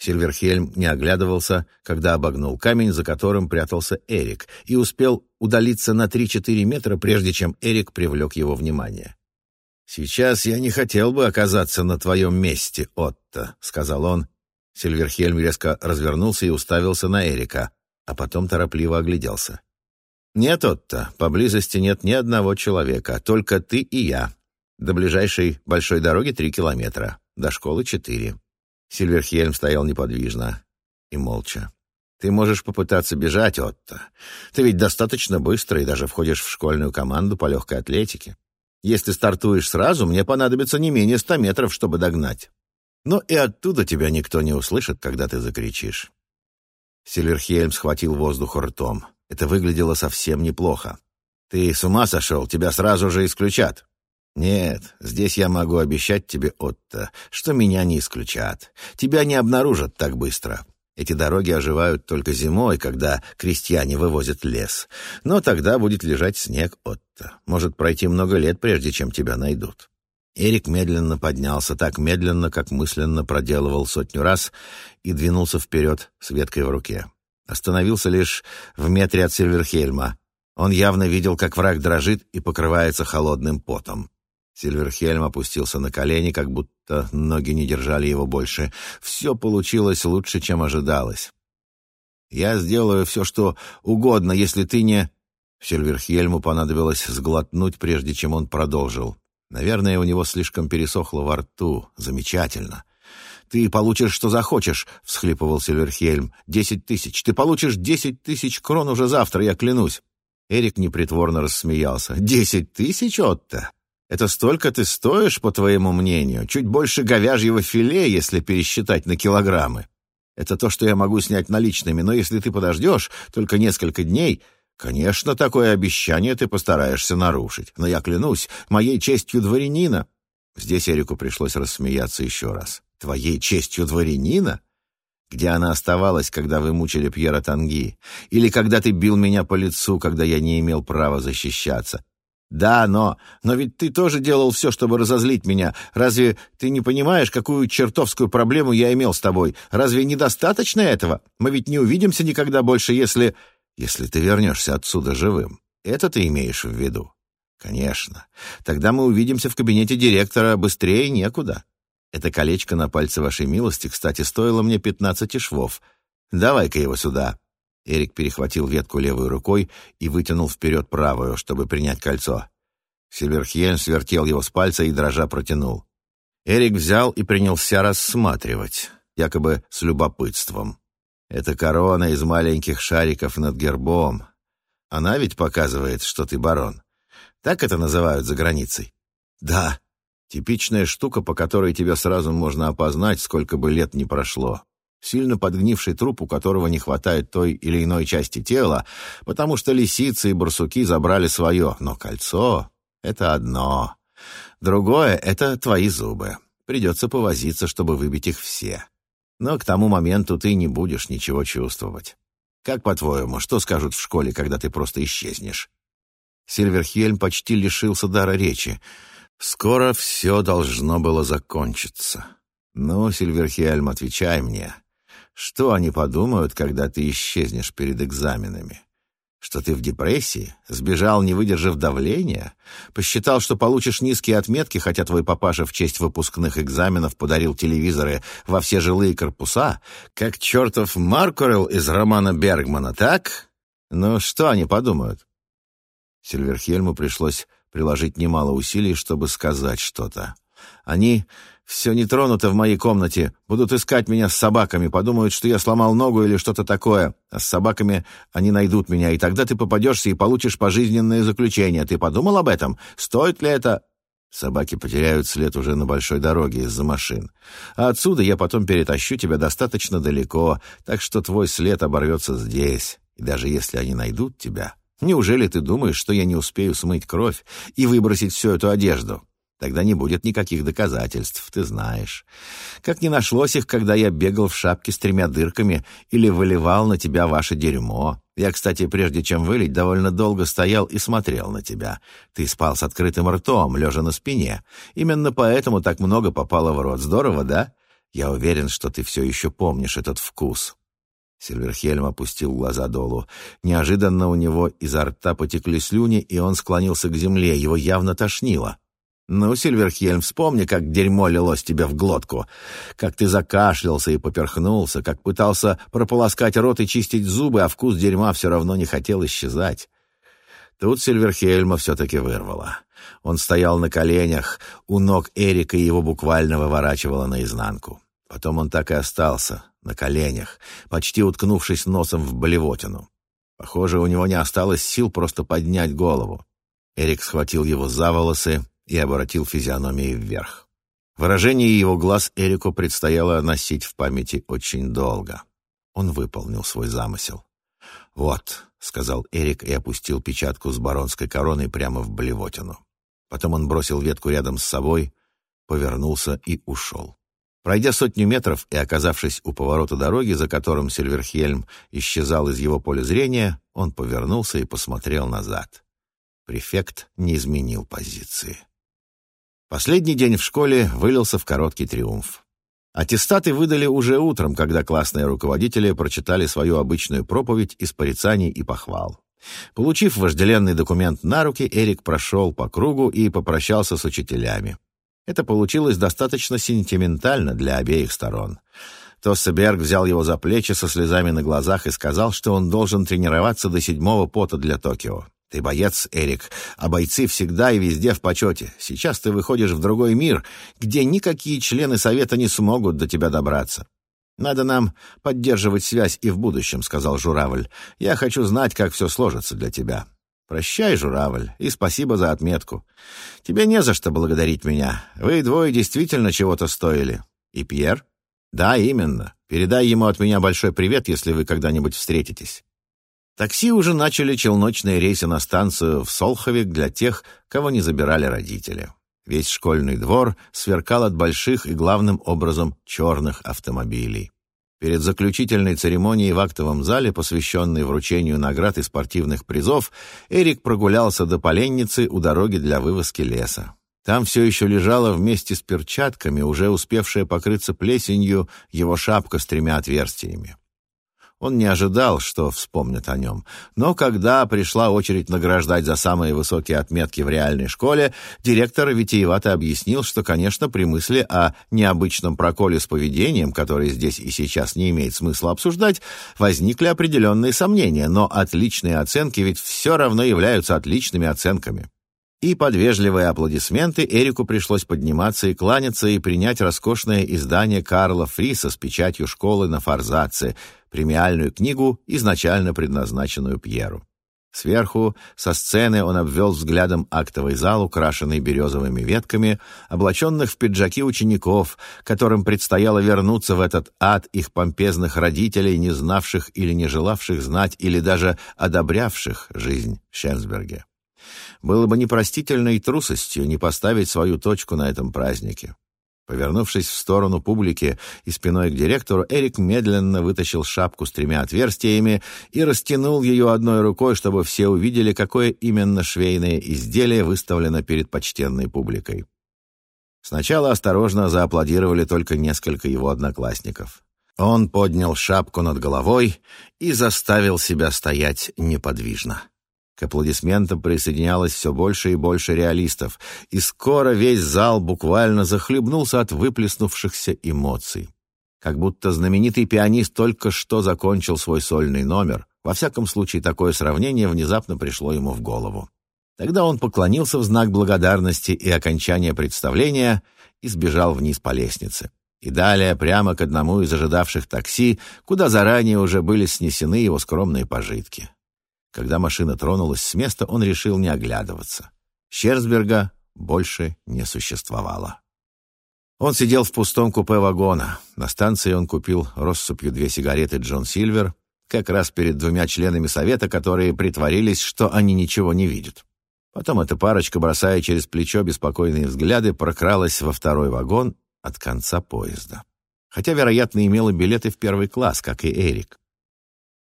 Сильверхельм не оглядывался, когда обогнул камень, за которым прятался Эрик, и успел удалиться на 3-4 метра, прежде чем Эрик привлек его внимание. «Сейчас я не хотел бы оказаться на твоем месте, Отто», — сказал он. Сильверхельм резко развернулся и уставился на Эрика, а потом торопливо огляделся. «Нет, Отто, поблизости нет ни одного человека, только ты и я. До ближайшей большой дороги три километра, до школы четыре». Сильверхельм стоял неподвижно и молча. «Ты можешь попытаться бежать, Отто. Ты ведь достаточно быстро и даже входишь в школьную команду по легкой атлетике. Если стартуешь сразу, мне понадобится не менее ста метров, чтобы догнать. Но и оттуда тебя никто не услышит, когда ты закричишь». Сильверхельм схватил воздух ртом. Это выглядело совсем неплохо. «Ты с ума сошел? Тебя сразу же исключат». «Нет, здесь я могу обещать тебе, Отто, что меня не исключат. Тебя не обнаружат так быстро. Эти дороги оживают только зимой, когда крестьяне вывозят лес. Но тогда будет лежать снег, Отто. Может пройти много лет, прежде чем тебя найдут». Эрик медленно поднялся, так медленно, как мысленно проделывал сотню раз, и двинулся вперед с веткой в руке. Остановился лишь в метре от Сильверхельма. Он явно видел, как враг дрожит и покрывается холодным потом. Сильверхельм опустился на колени, как будто ноги не держали его больше. Все получилось лучше, чем ожидалось. «Я сделаю все, что угодно, если ты не...» Сильверхельму понадобилось сглотнуть, прежде чем он продолжил. Наверное, у него слишком пересохло во рту. Замечательно. «Ты получишь, что захочешь», — всхлипывал Сильверхельм. «Десять тысяч. Ты получишь десять тысяч крон уже завтра, я клянусь». Эрик непритворно рассмеялся. «Десять тысяч, Отто? Это столько ты стоишь, по твоему мнению? Чуть больше говяжьего филе, если пересчитать на килограммы. Это то, что я могу снять наличными, но если ты подождешь только несколько дней, конечно, такое обещание ты постараешься нарушить. Но я клянусь, моей честью дворянина...» Здесь Эрику пришлось рассмеяться еще раз. Твоей честью дворянина? Где она оставалась, когда вы мучили Пьера Танги? Или когда ты бил меня по лицу, когда я не имел права защищаться? Да, но... Но ведь ты тоже делал все, чтобы разозлить меня. Разве ты не понимаешь, какую чертовскую проблему я имел с тобой? Разве недостаточно этого? Мы ведь не увидимся никогда больше, если... Если ты вернешься отсюда живым. Это ты имеешь в виду? Конечно. Тогда мы увидимся в кабинете директора быстрее некуда. Это колечко на пальце вашей милости, кстати, стоило мне пятнадцати швов. Давай-ка его сюда». Эрик перехватил ветку левой рукой и вытянул вперед правую, чтобы принять кольцо. Сильверхьен свертел его с пальца и дрожа протянул. Эрик взял и принялся рассматривать, якобы с любопытством. Это корона из маленьких шариков над гербом. Она ведь показывает, что ты барон. Так это называют за границей? Да, Типичная штука, по которой тебя сразу можно опознать, сколько бы лет ни прошло. Сильно подгнивший труп, у которого не хватает той или иной части тела, потому что лисицы и барсуки забрали свое. Но кольцо — это одно. Другое — это твои зубы. Придется повозиться, чтобы выбить их все. Но к тому моменту ты не будешь ничего чувствовать. Как, по-твоему, что скажут в школе, когда ты просто исчезнешь? Сильверхельм почти лишился дара речи. Скоро все должно было закончиться. Ну, Сильверхиальм, отвечай мне. Что они подумают, когда ты исчезнешь перед экзаменами? что ты в депрессии, сбежал, не выдержав давления, посчитал, что получишь низкие отметки, хотя твой папаша в честь выпускных экзаменов подарил телевизоры во все жилые корпуса, как чертов Маркурел из романа Бергмана, так? Ну, что они подумают? Сильверхельму пришлось приложить немало усилий, чтобы сказать что-то. Они все не тронуто в моей комнате. Будут искать меня с собаками, подумают, что я сломал ногу или что-то такое. А с собаками они найдут меня, и тогда ты попадешься и получишь пожизненное заключение. Ты подумал об этом? Стоит ли это...» Собаки потеряют след уже на большой дороге из-за машин. А отсюда я потом перетащу тебя достаточно далеко, так что твой след оборвется здесь. И даже если они найдут тебя, неужели ты думаешь, что я не успею смыть кровь и выбросить всю эту одежду? Тогда не будет никаких доказательств, ты знаешь. Как не нашлось их, когда я бегал в шапке с тремя дырками или выливал на тебя ваше дерьмо. Я, кстати, прежде чем вылить, довольно долго стоял и смотрел на тебя. Ты спал с открытым ртом, лежа на спине. Именно поэтому так много попало в рот. Здорово, да? Я уверен, что ты все еще помнишь этот вкус». Сильверхельм опустил глаза долу. Неожиданно у него изо рта потекли слюни, и он склонился к земле. Его явно тошнило. «Ну, Сильверхельм, вспомни, как дерьмо лилось тебе в глотку, как ты закашлялся и поперхнулся, как пытался прополоскать рот и чистить зубы, а вкус дерьма все равно не хотел исчезать». Тут Сильверхельма все-таки вырвало. Он стоял на коленях, у ног Эрика его буквально выворачивало наизнанку. Потом он так и остался, на коленях, почти уткнувшись носом в болевотину. Похоже, у него не осталось сил просто поднять голову. Эрик схватил его за волосы, и обратил физиономией вверх. Выражение его глаз Эрику предстояло носить в памяти очень долго. Он выполнил свой замысел. «Вот», — сказал Эрик и опустил печатку с баронской короной прямо в блевотину. Потом он бросил ветку рядом с собой, повернулся и ушел. Пройдя сотню метров и оказавшись у поворота дороги, за которым Сильверхельм исчезал из его поля зрения, он повернулся и посмотрел назад. Префект не изменил позиции. Последний день в школе вылился в короткий триумф. Аттестаты выдали уже утром, когда классные руководители прочитали свою обычную проповедь из порицаний и похвал. Получив вожделенный документ на руки, Эрик прошел по кругу и попрощался с учителями. Это получилось достаточно сентиментально для обеих сторон. Тоссеберг взял его за плечи со слезами на глазах и сказал, что он должен тренироваться до седьмого пота для Токио. Ты боец, Эрик, а бойцы всегда и везде в почете. Сейчас ты выходишь в другой мир, где никакие члены Совета не смогут до тебя добраться. «Надо нам поддерживать связь и в будущем», — сказал Журавль. «Я хочу знать, как все сложится для тебя». «Прощай, Журавль, и спасибо за отметку. Тебе не за что благодарить меня. Вы двое действительно чего-то стоили. И Пьер?» «Да, именно. Передай ему от меня большой привет, если вы когда-нибудь встретитесь». Такси уже начали челночные рейсы на станцию в Солховик для тех, кого не забирали родители. Весь школьный двор сверкал от больших и главным образом черных автомобилей. Перед заключительной церемонией в актовом зале, посвященной вручению наград и спортивных призов, Эрик прогулялся до поленницы у дороги для вывозки леса. Там все еще лежала вместе с перчатками, уже успевшая покрыться плесенью, его шапка с тремя отверстиями. Он не ожидал, что вспомнят о нем. Но когда пришла очередь награждать за самые высокие отметки в реальной школе, директор витиевато объяснил, что, конечно, при мысли о необычном проколе с поведением, который здесь и сейчас не имеет смысла обсуждать, возникли определенные сомнения, но отличные оценки ведь все равно являются отличными оценками. И под вежливые аплодисменты Эрику пришлось подниматься и кланяться и принять роскошное издание Карла Фриса с печатью школы на Форзаце, премиальную книгу, изначально предназначенную Пьеру. Сверху, со сцены, он обвел взглядом актовый зал, украшенный березовыми ветками, облаченных в пиджаки учеников, которым предстояло вернуться в этот ад их помпезных родителей, не знавших или не желавших знать, или даже одобрявших жизнь в Шенсберге. Было бы непростительной трусостью не поставить свою точку на этом празднике. Повернувшись в сторону публики и спиной к директору, Эрик медленно вытащил шапку с тремя отверстиями и растянул ее одной рукой, чтобы все увидели, какое именно швейное изделие выставлено перед почтенной публикой. Сначала осторожно зааплодировали только несколько его одноклассников. Он поднял шапку над головой и заставил себя стоять неподвижно. К аплодисментам присоединялось все больше и больше реалистов, и скоро весь зал буквально захлебнулся от выплеснувшихся эмоций. Как будто знаменитый пианист только что закончил свой сольный номер. Во всяком случае, такое сравнение внезапно пришло ему в голову. Тогда он поклонился в знак благодарности и окончания представления и сбежал вниз по лестнице. И далее прямо к одному из ожидавших такси, куда заранее уже были снесены его скромные пожитки. Когда машина тронулась с места, он решил не оглядываться. Щерсберга больше не существовало. Он сидел в пустом купе вагона. На станции он купил россыпью две сигареты «Джон Сильвер», как раз перед двумя членами совета, которые притворились, что они ничего не видят. Потом эта парочка, бросая через плечо беспокойные взгляды, прокралась во второй вагон от конца поезда. Хотя, вероятно, имела билеты в первый класс, как и Эрик.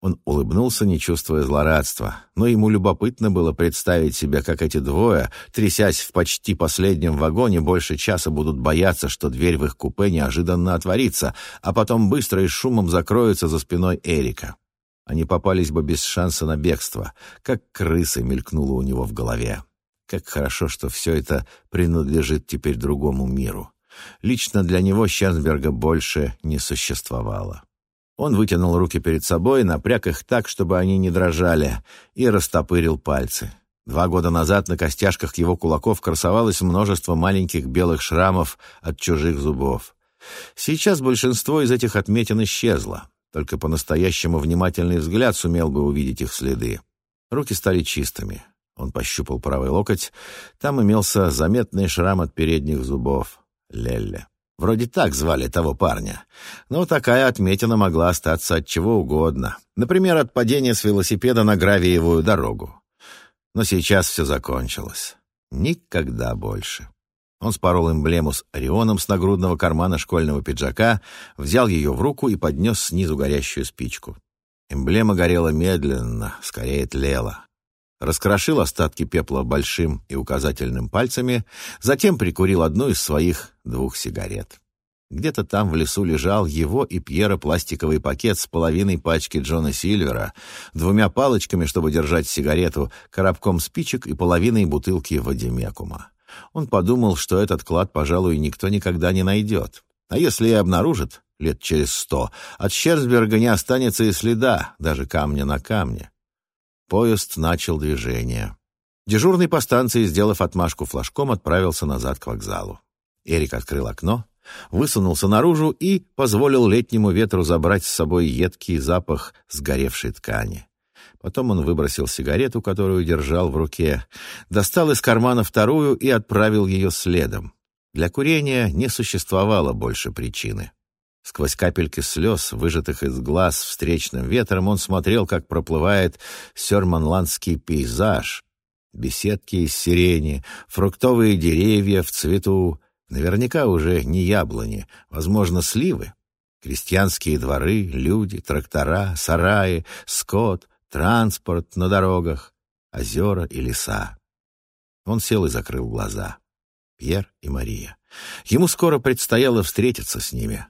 Он улыбнулся, не чувствуя злорадства, но ему любопытно было представить себе, как эти двое, трясясь в почти последнем вагоне, больше часа будут бояться, что дверь в их купе неожиданно отворится, а потом быстро и шумом закроется за спиной Эрика. Они попались бы без шанса на бегство, как крысы мелькнуло у него в голове. Как хорошо, что все это принадлежит теперь другому миру. Лично для него Щенсберга больше не существовало. Он вытянул руки перед собой, напряг их так, чтобы они не дрожали, и растопырил пальцы. Два года назад на костяшках его кулаков красовалось множество маленьких белых шрамов от чужих зубов. Сейчас большинство из этих отметин исчезло. Только по-настоящему внимательный взгляд сумел бы увидеть их следы. Руки стали чистыми. Он пощупал правый локоть. Там имелся заметный шрам от передних зубов. Лелле. Вроде так звали того парня. Но такая отметина могла остаться от чего угодно. Например, от падения с велосипеда на гравиевую дорогу. Но сейчас все закончилось. Никогда больше. Он спорол эмблему с Орионом с нагрудного кармана школьного пиджака, взял ее в руку и поднес снизу горящую спичку. Эмблема горела медленно, скорее тлела раскрошил остатки пепла большим и указательным пальцами, затем прикурил одну из своих двух сигарет. Где-то там в лесу лежал его и Пьера пластиковый пакет с половиной пачки Джона Сильвера, двумя палочками, чтобы держать сигарету, коробком спичек и половиной бутылки Вадимекума. Он подумал, что этот клад, пожалуй, никто никогда не найдет. А если и обнаружит, лет через сто, от Щерсберга не останется и следа, даже камня на камне. Поезд начал движение. Дежурный по станции, сделав отмашку флажком, отправился назад к вокзалу. Эрик открыл окно, высунулся наружу и позволил летнему ветру забрать с собой едкий запах сгоревшей ткани. Потом он выбросил сигарету, которую держал в руке, достал из кармана вторую и отправил ее следом. Для курения не существовало больше причины. Сквозь капельки слез, выжатых из глаз встречным ветром, он смотрел, как проплывает сёрманландский пейзаж. Беседки из сирени, фруктовые деревья в цвету, наверняка уже не яблони, возможно, сливы. Крестьянские дворы, люди, трактора, сараи, скот, транспорт на дорогах, озера и леса. Он сел и закрыл глаза. Пьер и Мария. Ему скоро предстояло встретиться с ними.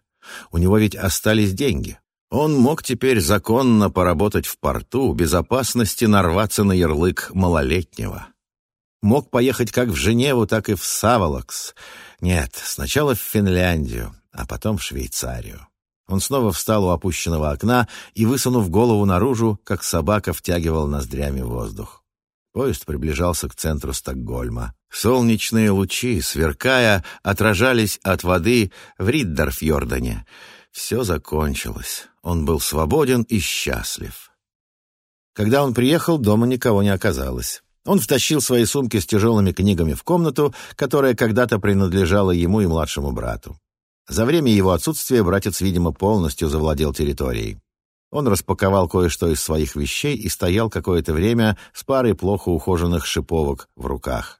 У него ведь остались деньги. Он мог теперь законно поработать в порту, безопасности нарваться на ярлык малолетнего. Мог поехать как в Женеву, так и в Саволокс. Нет, сначала в Финляндию, а потом в Швейцарию. Он снова встал у опущенного окна и, высунув голову наружу, как собака втягивал ноздрями воздух. Поезд приближался к центру Стокгольма. Солнечные лучи, сверкая, отражались от воды в Риддерфьордене. Все закончилось. Он был свободен и счастлив. Когда он приехал, дома никого не оказалось. Он втащил свои сумки с тяжелыми книгами в комнату, которая когда-то принадлежала ему и младшему брату. За время его отсутствия братец, видимо, полностью завладел территорией. Он распаковал кое-что из своих вещей и стоял какое-то время с парой плохо ухоженных шиповок в руках.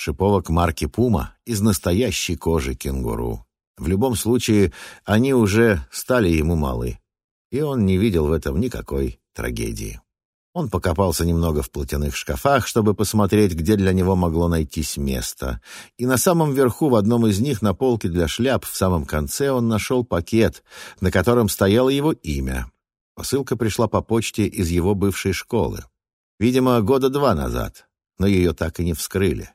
Шиповок марки «Пума» из настоящей кожи кенгуру. В любом случае, они уже стали ему малы, и он не видел в этом никакой трагедии. Он покопался немного в платяных шкафах, чтобы посмотреть, где для него могло найтись место. И на самом верху, в одном из них, на полке для шляп, в самом конце, он нашел пакет, на котором стояло его имя. Посылка пришла по почте из его бывшей школы. Видимо, года два назад, но ее так и не вскрыли.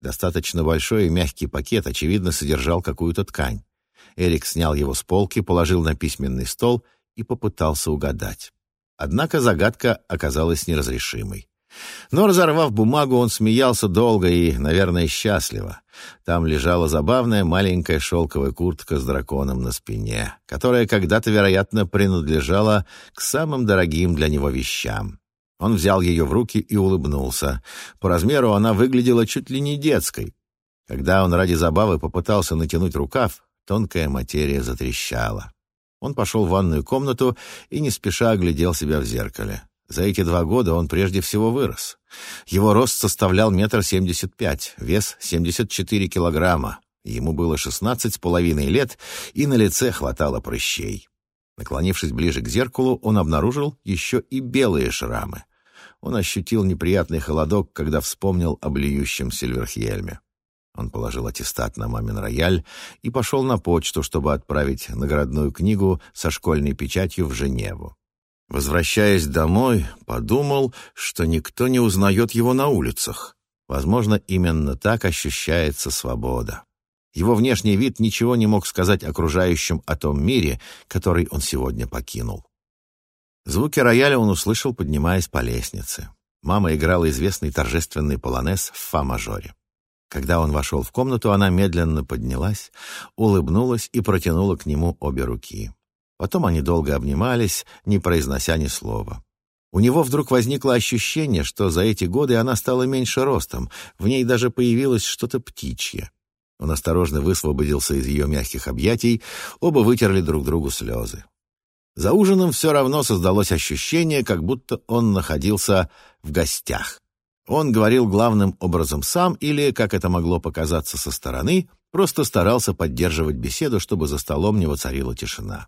Достаточно большой и мягкий пакет, очевидно, содержал какую-то ткань. Эрик снял его с полки, положил на письменный стол и попытался угадать. Однако загадка оказалась неразрешимой. Но, разорвав бумагу, он смеялся долго и, наверное, счастливо. Там лежала забавная маленькая шелковая куртка с драконом на спине, которая когда-то, вероятно, принадлежала к самым дорогим для него вещам. Он взял ее в руки и улыбнулся. По размеру она выглядела чуть ли не детской. Когда он ради забавы попытался натянуть рукав, тонкая материя затрещала. Он пошел в ванную комнату и не спеша оглядел себя в зеркале. За эти два года он прежде всего вырос. Его рост составлял метр семьдесят пять, вес семьдесят четыре килограмма. Ему было шестнадцать с половиной лет, и на лице хватало прыщей. Наклонившись ближе к зеркалу, он обнаружил еще и белые шрамы. Он ощутил неприятный холодок, когда вспомнил о блюющем Сильверхельме. Он положил аттестат на мамин рояль и пошел на почту, чтобы отправить наградную книгу со школьной печатью в Женеву. Возвращаясь домой, подумал, что никто не узнает его на улицах. Возможно, именно так ощущается свобода. Его внешний вид ничего не мог сказать окружающим о том мире, который он сегодня покинул. Звуки рояля он услышал, поднимаясь по лестнице. Мама играла известный торжественный полонез в фа-мажоре. Когда он вошел в комнату, она медленно поднялась, улыбнулась и протянула к нему обе руки. Потом они долго обнимались, не произнося ни слова. У него вдруг возникло ощущение, что за эти годы она стала меньше ростом, в ней даже появилось что-то птичье. Он осторожно высвободился из ее мягких объятий, оба вытерли друг другу слезы. За ужином все равно создалось ощущение, как будто он находился в гостях. Он говорил главным образом сам или, как это могло показаться со стороны, просто старался поддерживать беседу, чтобы за столом не воцарила тишина.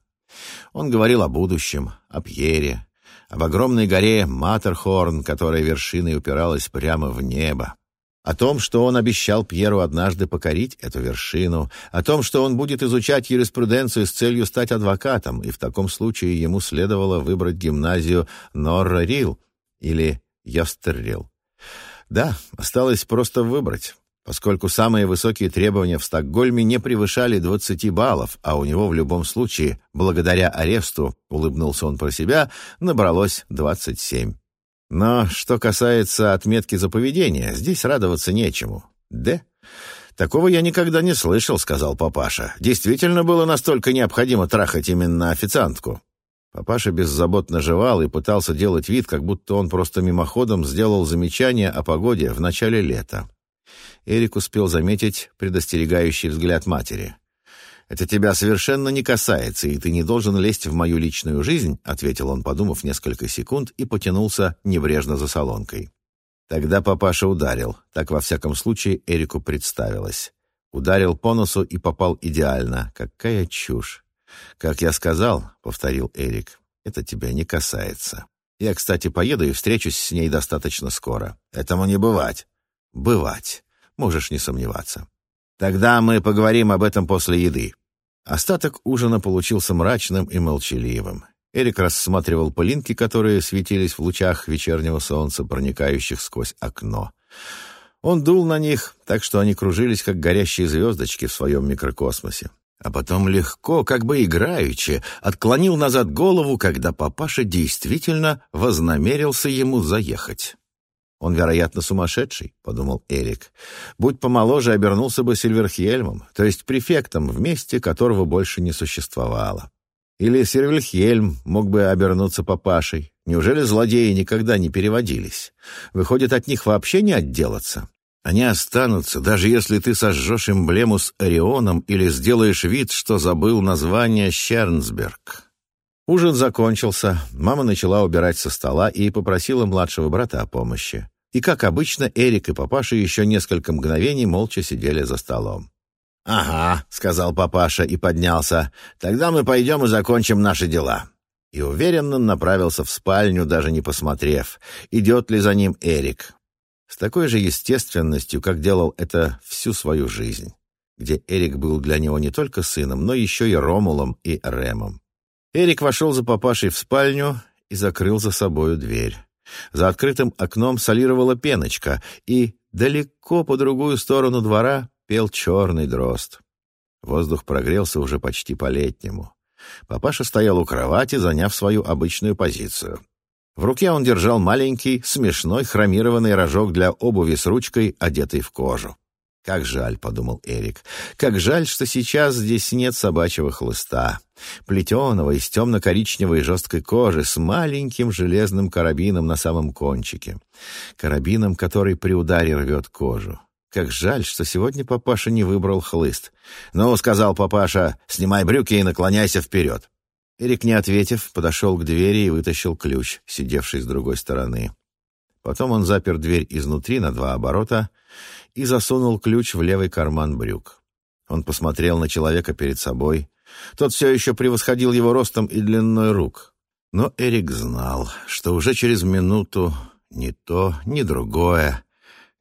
Он говорил о будущем, о Пьере, об огромной горе Матерхорн, которая вершиной упиралась прямо в небо, о том, что он обещал Пьеру однажды покорить эту вершину, о том, что он будет изучать юриспруденцию с целью стать адвокатом, и в таком случае ему следовало выбрать гимназию Норра-Рил или Йостеррил. Да, осталось просто выбрать, поскольку самые высокие требования в Стокгольме не превышали 20 баллов, а у него в любом случае, благодаря аресту, улыбнулся он про себя, набралось 27. Но что касается отметки за поведение, здесь радоваться нечему. Да? Такого я никогда не слышал, сказал папаша. Действительно было настолько необходимо трахать именно официантку. Папаша беззаботно жевал и пытался делать вид, как будто он просто мимоходом сделал замечание о погоде в начале лета. Эрик успел заметить предостерегающий взгляд матери. «Это тебя совершенно не касается, и ты не должен лезть в мою личную жизнь», ответил он, подумав несколько секунд, и потянулся небрежно за солонкой. Тогда папаша ударил, так во всяком случае Эрику представилось. Ударил по носу и попал идеально. Какая чушь! «Как я сказал», — повторил Эрик, — «это тебя не касается. Я, кстати, поеду и встречусь с ней достаточно скоро. Этому не бывать». «Бывать. Можешь не сомневаться. Тогда мы поговорим об этом после еды». Остаток ужина получился мрачным и молчаливым. Эрик рассматривал пылинки, которые светились в лучах вечернего солнца, проникающих сквозь окно. Он дул на них, так что они кружились, как горящие звездочки в своем микрокосмосе а потом легко, как бы играючи, отклонил назад голову, когда папаша действительно вознамерился ему заехать. «Он, вероятно, сумасшедший», — подумал Эрик. «Будь помоложе, обернулся бы Сильверхельмом, то есть префектом в месте, которого больше не существовало. Или Сильверхельм мог бы обернуться папашей. Неужели злодеи никогда не переводились? Выходит, от них вообще не отделаться? Они останутся, даже если ты сожжешь эмблему с Орионом или сделаешь вид, что забыл название Щернсберг. Ужин закончился, мама начала убирать со стола и попросила младшего брата о помощи. И, как обычно, Эрик и папаша еще несколько мгновений молча сидели за столом. «Ага», — сказал папаша и поднялся, — «тогда мы пойдем и закончим наши дела». и уверенно направился в спальню, даже не посмотрев, идет ли за ним Эрик. С такой же естественностью, как делал это всю свою жизнь, где Эрик был для него не только сыном, но еще и Ромулом и Ремом. Эрик вошел за папашей в спальню и закрыл за собою дверь. За открытым окном солировала пеночка, и далеко по другую сторону двора пел черный дрозд. Воздух прогрелся уже почти по-летнему. Папаша стоял у кровати, заняв свою обычную позицию. В руке он держал маленький, смешной хромированный рожок для обуви с ручкой, одетый в кожу. «Как жаль», — подумал Эрик, — «как жаль, что сейчас здесь нет собачьего хлыста, плетеного из темно-коричневой жесткой кожи с маленьким железным карабином на самом кончике, карабином, который при ударе рвет кожу. Как жаль, что сегодня папаша не выбрал хлыст. «Ну», — сказал папаша, — «снимай брюки и наклоняйся вперед». Эрик, не ответив, подошел к двери и вытащил ключ, сидевший с другой стороны. Потом он запер дверь изнутри на два оборота и засунул ключ в левый карман брюк. Он посмотрел на человека перед собой. Тот все еще превосходил его ростом и длиной рук. Но Эрик знал, что уже через минуту ни то, ни другое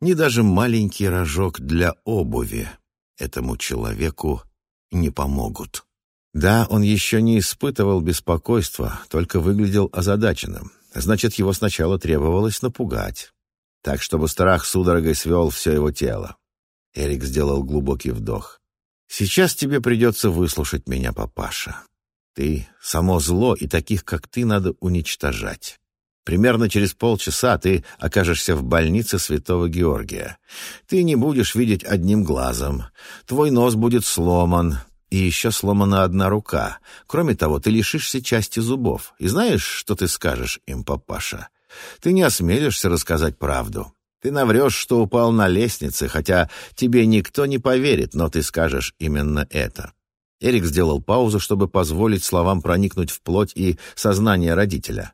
ни даже маленький рожок для обуви этому человеку не помогут. Да, он еще не испытывал беспокойства, только выглядел озадаченным. Значит, его сначала требовалось напугать, так, чтобы страх судорогой свел все его тело. Эрик сделал глубокий вдох. «Сейчас тебе придется выслушать меня, папаша. Ты — само зло, и таких, как ты, надо уничтожать. Примерно через полчаса ты окажешься в больнице Святого Георгия. Ты не будешь видеть одним глазом. Твой нос будет сломан, и еще сломана одна рука. Кроме того, ты лишишься части зубов. И знаешь, что ты скажешь им, папаша? Ты не осмелишься рассказать правду. Ты наврешь, что упал на лестнице, хотя тебе никто не поверит, но ты скажешь именно это. Эрик сделал паузу, чтобы позволить словам проникнуть в плоть и сознание родителя.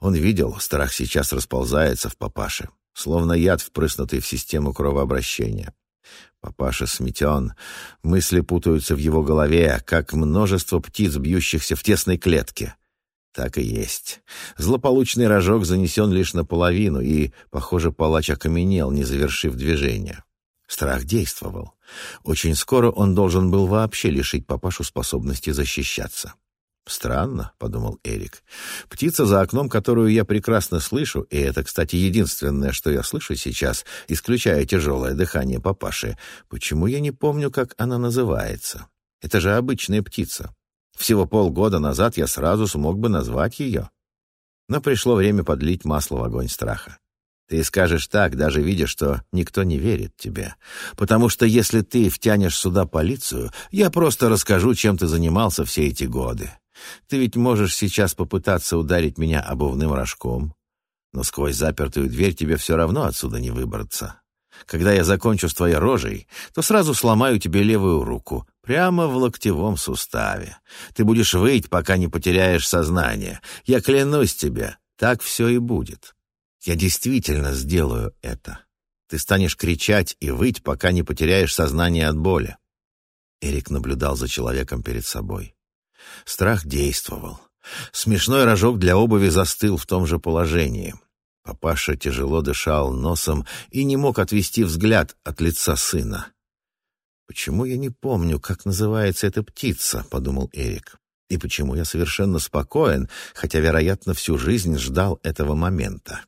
Он видел, страх сейчас расползается в папаше, словно яд, впрыснутый в систему кровообращения. Папаша сметен, мысли путаются в его голове, как множество птиц, бьющихся в тесной клетке. Так и есть. Злополучный рожок занесен лишь наполовину, и, похоже, палач окаменел, не завершив движение. Страх действовал. Очень скоро он должен был вообще лишить папашу способности защищаться. «Странно», — подумал Эрик. «Птица за окном, которую я прекрасно слышу, и это, кстати, единственное, что я слышу сейчас, исключая тяжелое дыхание папаши, почему я не помню, как она называется? Это же обычная птица. Всего полгода назад я сразу смог бы назвать ее». Но пришло время подлить масло в огонь страха. Ты скажешь так, даже видя, что никто не верит тебе. Потому что если ты втянешь сюда полицию, я просто расскажу, чем ты занимался все эти годы. Ты ведь можешь сейчас попытаться ударить меня обувным рожком, но сквозь запертую дверь тебе все равно отсюда не выбраться. Когда я закончу с твоей рожей, то сразу сломаю тебе левую руку, прямо в локтевом суставе. Ты будешь выть, пока не потеряешь сознание. Я клянусь тебе, так все и будет. Я действительно сделаю это. Ты станешь кричать и выть, пока не потеряешь сознание от боли. Эрик наблюдал за человеком перед собой. Страх действовал. Смешной рожок для обуви застыл в том же положении. Папаша тяжело дышал носом и не мог отвести взгляд от лица сына. «Почему я не помню, как называется эта птица?» — подумал Эрик. «И почему я совершенно спокоен, хотя, вероятно, всю жизнь ждал этого момента?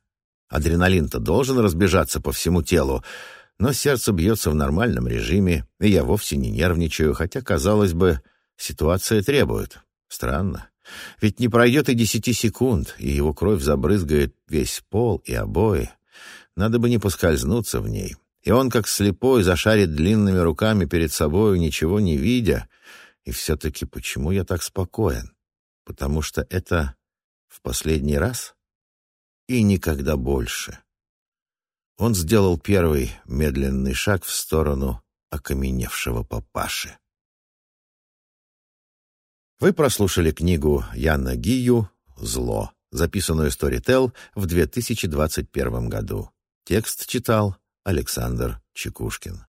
Адреналин-то должен разбежаться по всему телу, но сердце бьется в нормальном режиме, и я вовсе не нервничаю, хотя, казалось бы, Ситуация требует. Странно. Ведь не пройдет и десяти секунд, и его кровь забрызгает весь пол и обои. Надо бы не поскользнуться в ней. И он, как слепой, зашарит длинными руками перед собою, ничего не видя. И все-таки почему я так спокоен? Потому что это в последний раз и никогда больше. Он сделал первый медленный шаг в сторону окаменевшего папаши. Вы прослушали книгу Яна Гию «Зло», записанную Storytel в 2021 году. Текст читал Александр Чекушкин.